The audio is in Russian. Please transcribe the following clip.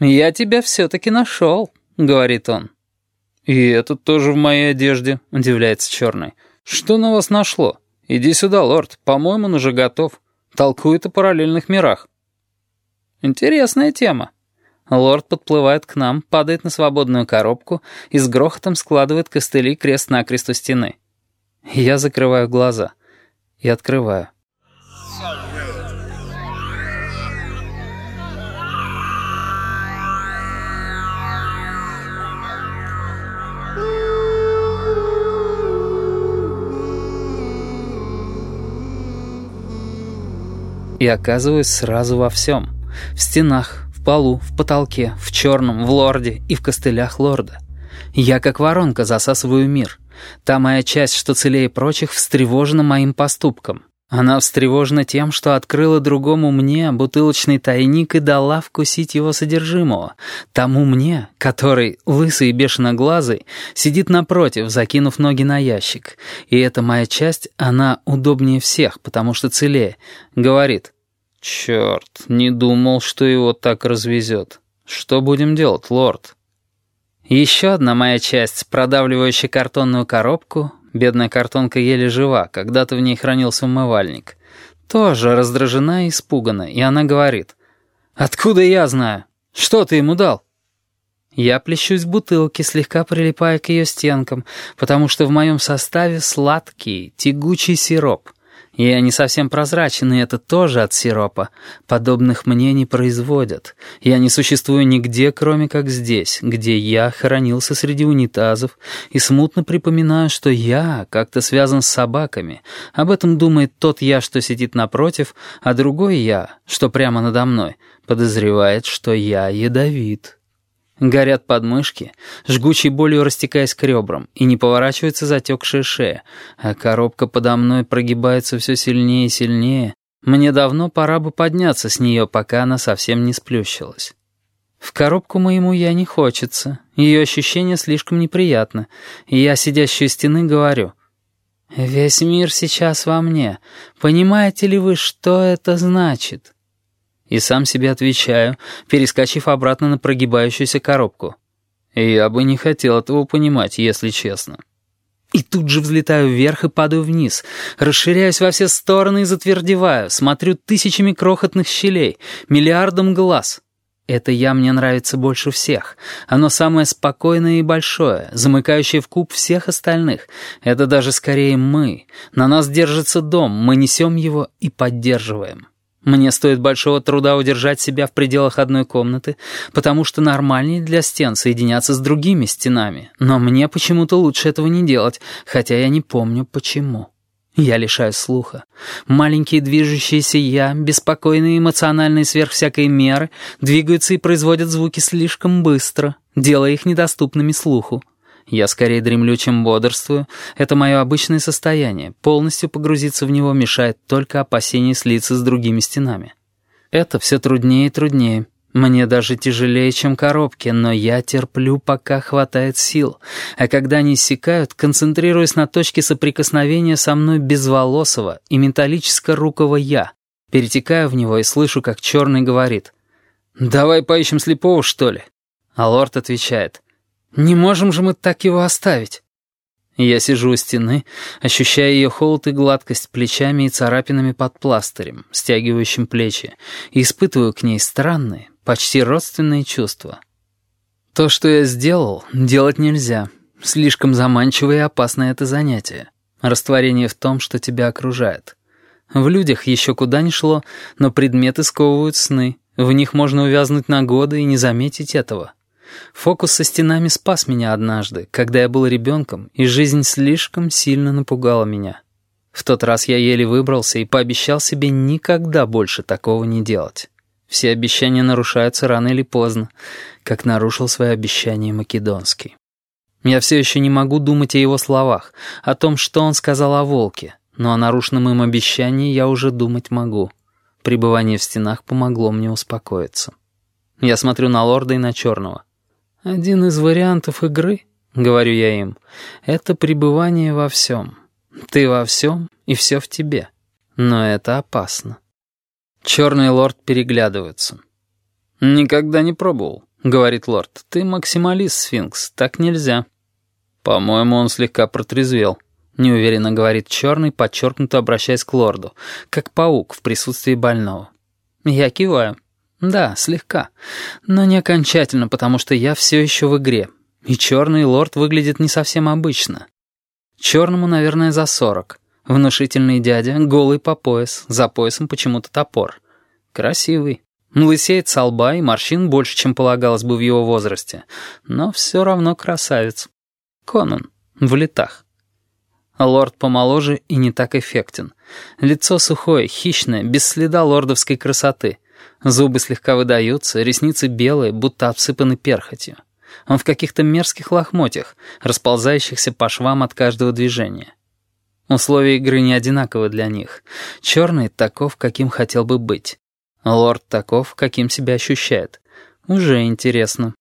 «Я тебя все-таки нашел», — говорит он. «И этот тоже в моей одежде», — удивляется черный. «Что на вас нашло? Иди сюда, лорд, по-моему, он уже готов. Толкует о параллельных мирах». «Интересная тема». Лорд подплывает к нам, падает на свободную коробку и с грохотом складывает костыли крест-накрест у стены. Я закрываю глаза и открываю. И оказываюсь сразу во всем. В стенах, в полу, в потолке, в черном, в лорде и в костылях лорда. Я как воронка засасываю мир. Та моя часть, что целее прочих, встревожена моим поступком. Она встревожена тем, что открыла другому мне бутылочный тайник и дала вкусить его содержимого. Тому мне, который, лысый и бешеноглазый, сидит напротив, закинув ноги на ящик. И эта моя часть, она удобнее всех, потому что целее. Говорит, «Черт, не думал, что его так развезет. Что будем делать, лорд?» Еще одна моя часть, продавливающая картонную коробку, бедная картонка еле жива, когда-то в ней хранился умывальник, тоже раздражена и испугана, и она говорит, «Откуда я знаю? Что ты ему дал?» Я плещусь в бутылке, слегка прилипая к ее стенкам, потому что в моем составе сладкий, тягучий сироп. Я не совсем прозрачен, и это тоже от сиропа. Подобных мне не производят. Я не существую нигде, кроме как здесь, где я хоронился среди унитазов, и смутно припоминаю, что я как-то связан с собаками. Об этом думает тот я, что сидит напротив, а другой я, что прямо надо мной, подозревает, что я ядовит». Горят подмышки, жгучей болью растекаясь к ребрам, и не поворачивается затекшая шея, а коробка подо мной прогибается все сильнее и сильнее. Мне давно пора бы подняться с нее, пока она совсем не сплющилась. В коробку моему я не хочется, ее ощущение слишком неприятно, и я, сидящий у стены, говорю, «Весь мир сейчас во мне. Понимаете ли вы, что это значит?» И сам себе отвечаю, перескочив обратно на прогибающуюся коробку. Я бы не хотел этого понимать, если честно. И тут же взлетаю вверх и падаю вниз, расширяюсь во все стороны и затвердеваю, смотрю тысячами крохотных щелей, миллиардом глаз. Это «я» мне нравится больше всех. Оно самое спокойное и большое, замыкающее в куб всех остальных. Это даже скорее мы. На нас держится дом, мы несем его и поддерживаем. Мне стоит большого труда удержать себя в пределах одной комнаты, потому что нормальнее для стен соединяться с другими стенами. Но мне почему-то лучше этого не делать, хотя я не помню почему. Я лишаюсь слуха. Маленькие движущиеся «я», беспокойные эмоциональные сверх всякой меры, двигаются и производят звуки слишком быстро, делая их недоступными слуху. Я скорее дремлю, чем бодрствую. Это мое обычное состояние. Полностью погрузиться в него мешает только опасение слиться с другими стенами. Это все труднее и труднее. Мне даже тяжелее, чем коробки, но я терплю, пока хватает сил. А когда они иссякают, концентрируясь на точке соприкосновения со мной безволосого и металлическо-рукого «я». Перетекаю в него и слышу, как черный говорит. «Давай поищем слепого, что ли?» А лорд отвечает. Не можем же мы так его оставить. Я сижу у стены, ощущая ее холод и гладкость плечами и царапинами под пластырем, стягивающим плечи, и испытываю к ней странные, почти родственные чувства. То, что я сделал, делать нельзя. Слишком заманчиво и опасно это занятие. Растворение в том, что тебя окружает. В людях еще куда ни шло, но предметы сковывают сны. В них можно увязнуть на годы и не заметить этого. Фокус со стенами спас меня однажды, когда я был ребенком, и жизнь слишком сильно напугала меня. В тот раз я еле выбрался и пообещал себе никогда больше такого не делать. Все обещания нарушаются рано или поздно, как нарушил свое обещание Македонский. Я все еще не могу думать о его словах, о том, что он сказал о волке, но о нарушенном им обещании я уже думать могу. Пребывание в стенах помогло мне успокоиться. Я смотрю на лорда и на черного. Один из вариантов игры, говорю я им, это пребывание во всем. Ты во всем, и все в тебе. Но это опасно. Черный лорд переглядывается. Никогда не пробовал. — говорит лорд. «Ты максималист, сфинкс, так нельзя». «По-моему, он слегка протрезвел», — неуверенно говорит черный, подчеркнуто обращаясь к лорду, как паук в присутствии больного. Я киваю. «Да, слегка. Но не окончательно, потому что я все еще в игре. И черный лорд выглядит не совсем обычно. Черному, наверное, за сорок. Внушительный дядя, голый по пояс, за поясом почему-то топор. Красивый. Лысеет со лба и морщин больше, чем полагалось бы в его возрасте. Но все равно красавец. Конан. В летах. Лорд помоложе и не так эффектен. Лицо сухое, хищное, без следа лордовской красоты. Зубы слегка выдаются, ресницы белые, будто обсыпаны перхотью. Он в каких-то мерзких лохмотьях, расползающихся по швам от каждого движения. Условия игры не одинаковы для них. Черный таков, каким хотел бы быть. Лорд таков, каким себя ощущает. Уже интересно.